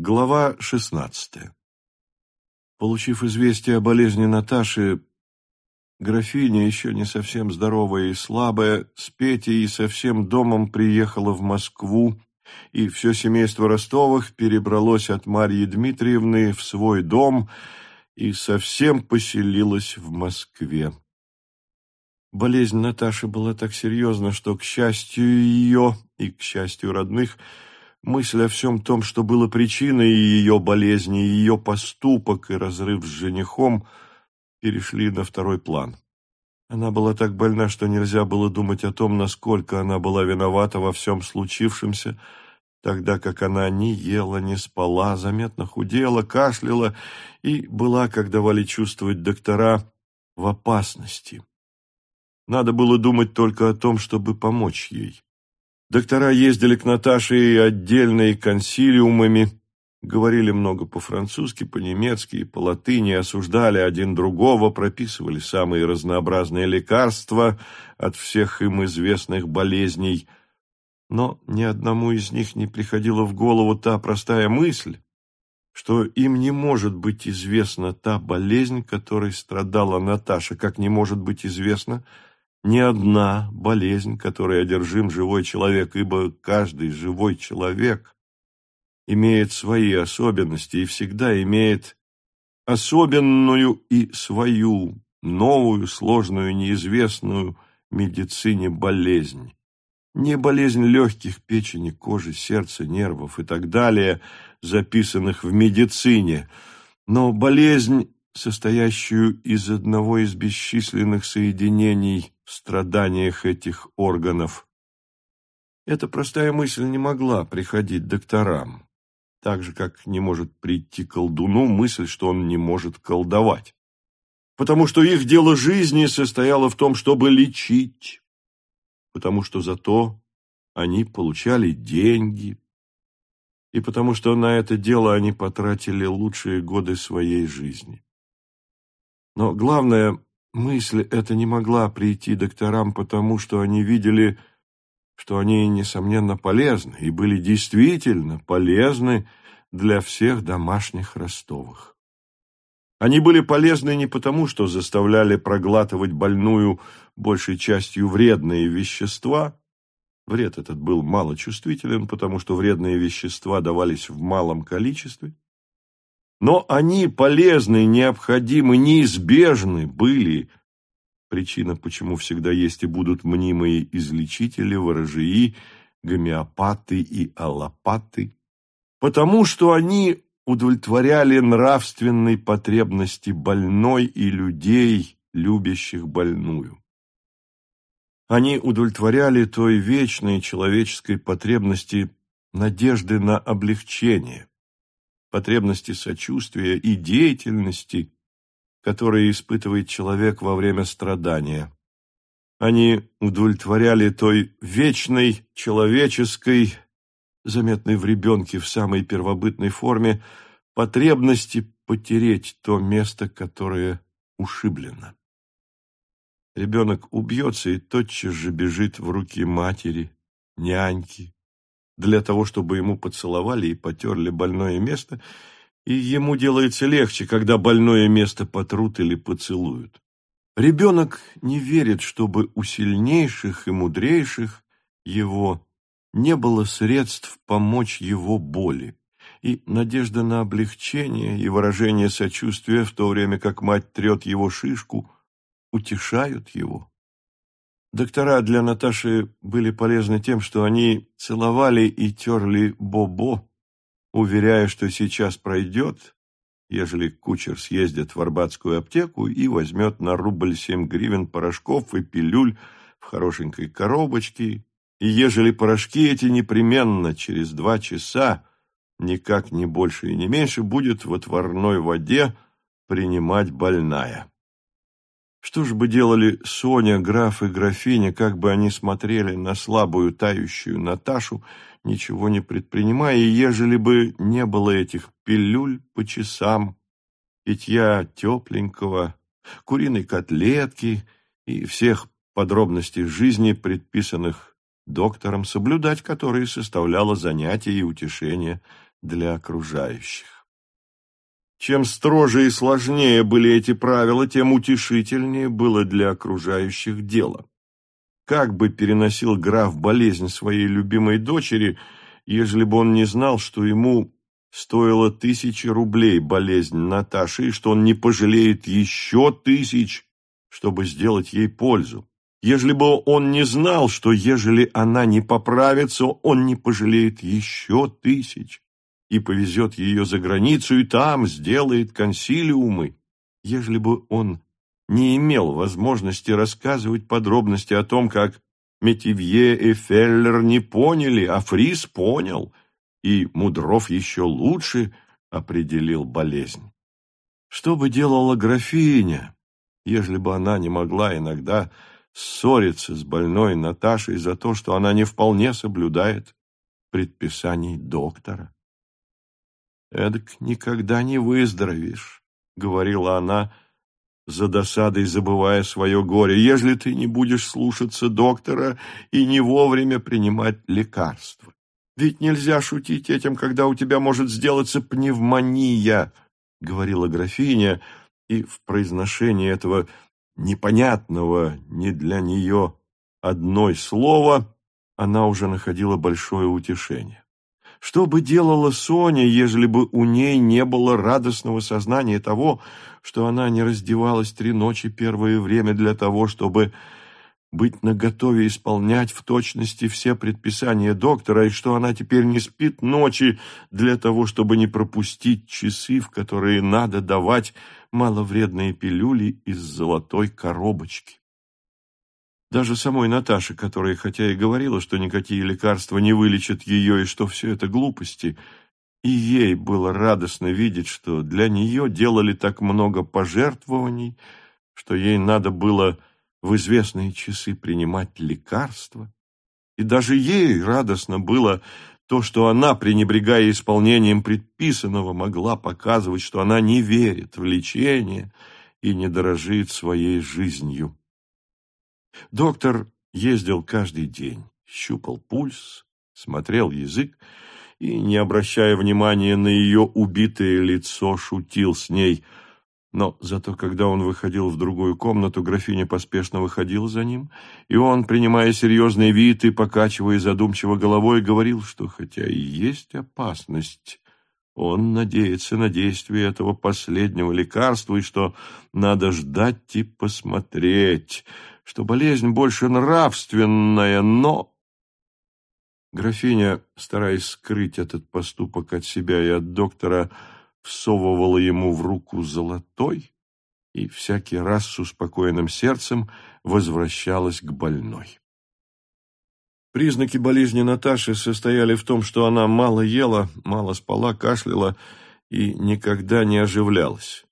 Глава шестнадцатая. Получив известие о болезни Наташи, графиня, еще не совсем здоровая и слабая, с Петей и со всем домом приехала в Москву, и все семейство Ростовых перебралось от Марьи Дмитриевны в свой дом и совсем поселилось в Москве. Болезнь Наташи была так серьезна, что, к счастью ее и к счастью родных, Мысль о всем том, что было причиной ее болезни, ее поступок и разрыв с женихом, перешли на второй план. Она была так больна, что нельзя было думать о том, насколько она была виновата во всем случившемся, тогда как она ни ела, ни спала, заметно худела, кашляла и была, как давали чувствовать доктора, в опасности. Надо было думать только о том, чтобы помочь ей. Доктора ездили к Наташе и отдельные консилиумами, говорили много по-французски, по-немецки и по-латыни, осуждали один другого, прописывали самые разнообразные лекарства от всех им известных болезней. Но ни одному из них не приходила в голову та простая мысль, что им не может быть известна та болезнь, которой страдала Наташа, как не может быть известна ни одна болезнь, которой одержим живой человек, ибо каждый живой человек имеет свои особенности и всегда имеет особенную и свою, новую, сложную, неизвестную медицине болезнь. Не болезнь легких, печени, кожи, сердца, нервов и так далее, записанных в медицине, но болезнь, состоящую из одного из бесчисленных соединений страданиях этих органов. Эта простая мысль не могла приходить докторам, так же, как не может прийти колдуну мысль, что он не может колдовать, потому что их дело жизни состояло в том, чтобы лечить, потому что зато они получали деньги, и потому что на это дело они потратили лучшие годы своей жизни. Но главное, Мысль эта не могла прийти докторам, потому что они видели, что они, несомненно, полезны и были действительно полезны для всех домашних Ростовых. Они были полезны не потому, что заставляли проглатывать больную большей частью вредные вещества. Вред этот был малочувствителен, потому что вредные вещества давались в малом количестве. Но они полезны, необходимы, неизбежны были. Причина, почему всегда есть и будут мнимые излечители, ворожии, гомеопаты и аллопаты. Потому что они удовлетворяли нравственной потребности больной и людей, любящих больную. Они удовлетворяли той вечной человеческой потребности надежды на облегчение, потребности сочувствия и деятельности, которые испытывает человек во время страдания. Они удовлетворяли той вечной человеческой, заметной в ребенке в самой первобытной форме, потребности потереть то место, которое ушиблено. Ребенок убьется и тотчас же бежит в руки матери, няньки, для того, чтобы ему поцеловали и потерли больное место, и ему делается легче, когда больное место потрут или поцелуют. Ребенок не верит, чтобы у сильнейших и мудрейших его не было средств помочь его боли, и надежда на облегчение и выражение сочувствия, в то время как мать трет его шишку, утешают его. Доктора для Наташи были полезны тем, что они целовали и терли Бобо, уверяя, что сейчас пройдет, ежели кучер съездит в Арбатскую аптеку и возьмет на рубль семь гривен порошков и пилюль в хорошенькой коробочке, и ежели порошки эти непременно через два часа, никак не больше и не меньше, будет в отварной воде принимать больная. Что ж бы делали Соня, граф и графиня, как бы они смотрели на слабую тающую Наташу, ничего не предпринимая, ежели бы не было этих пилюль по часам, питья тепленького, куриной котлетки и всех подробностей жизни, предписанных доктором, соблюдать которые составляло занятие и утешение для окружающих. Чем строже и сложнее были эти правила, тем утешительнее было для окружающих дело. Как бы переносил граф болезнь своей любимой дочери, ежели бы он не знал, что ему стоило тысячи рублей болезнь Наташи, и что он не пожалеет еще тысяч, чтобы сделать ей пользу. Ежели бы он не знал, что ежели она не поправится, он не пожалеет еще тысяч и повезет ее за границу, и там сделает консилиумы. Ежели бы он не имел возможности рассказывать подробности о том, как Метивье и Феллер не поняли, а Фрис понял, и Мудров еще лучше определил болезнь. Что бы делала графиня, ежели бы она не могла иногда ссориться с больной Наташей за то, что она не вполне соблюдает предписаний доктора. «Эдак никогда не выздоровеешь», — говорила она, за досадой забывая свое горе, «ежели ты не будешь слушаться доктора и не вовремя принимать лекарства. Ведь нельзя шутить этим, когда у тебя может сделаться пневмония», — говорила графиня, и в произношении этого непонятного не для нее одной слова она уже находила большое утешение. Что бы делала Соня, ежели бы у ней не было радостного сознания того, что она не раздевалась три ночи первое время для того, чтобы быть наготове исполнять в точности все предписания доктора, и что она теперь не спит ночи для того, чтобы не пропустить часы, в которые надо давать маловредные пилюли из золотой коробочки. Даже самой Наташе, которая хотя и говорила, что никакие лекарства не вылечат ее и что все это глупости, и ей было радостно видеть, что для нее делали так много пожертвований, что ей надо было в известные часы принимать лекарства. И даже ей радостно было то, что она, пренебрегая исполнением предписанного, могла показывать, что она не верит в лечение и не дорожит своей жизнью. Доктор ездил каждый день, щупал пульс, смотрел язык и, не обращая внимания на ее убитое лицо, шутил с ней – но зато, когда он выходил в другую комнату, графиня поспешно выходила за ним, и он, принимая серьезный вид и покачивая задумчиво головой, говорил, что хотя и есть опасность, он надеется на действие этого последнего лекарства и что надо ждать и посмотреть, что болезнь больше нравственная, но... Графиня, стараясь скрыть этот поступок от себя и от доктора, всовывала ему в руку золотой и всякий раз с успокоенным сердцем возвращалась к больной. Признаки болезни Наташи состояли в том, что она мало ела, мало спала, кашляла и никогда не оживлялась.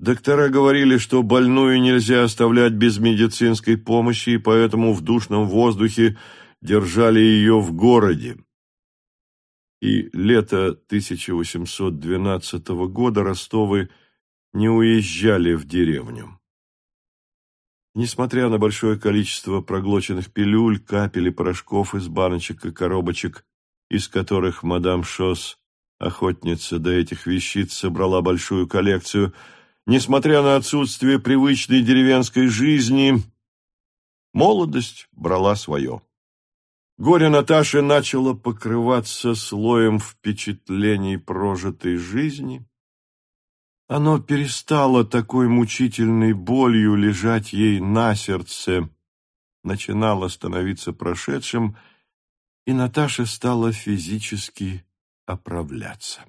Доктора говорили, что больную нельзя оставлять без медицинской помощи, и поэтому в душном воздухе держали ее в городе и лето 1812 года Ростовы не уезжали в деревню. Несмотря на большое количество проглоченных пилюль, капель и порошков из баночек и коробочек, из которых мадам Шос, охотница до этих вещиц, собрала большую коллекцию, несмотря на отсутствие привычной деревенской жизни, молодость брала свое. Горе Наташи начало покрываться слоем впечатлений прожитой жизни. Оно перестало такой мучительной болью лежать ей на сердце, начинало становиться прошедшим, и Наташа стала физически оправляться.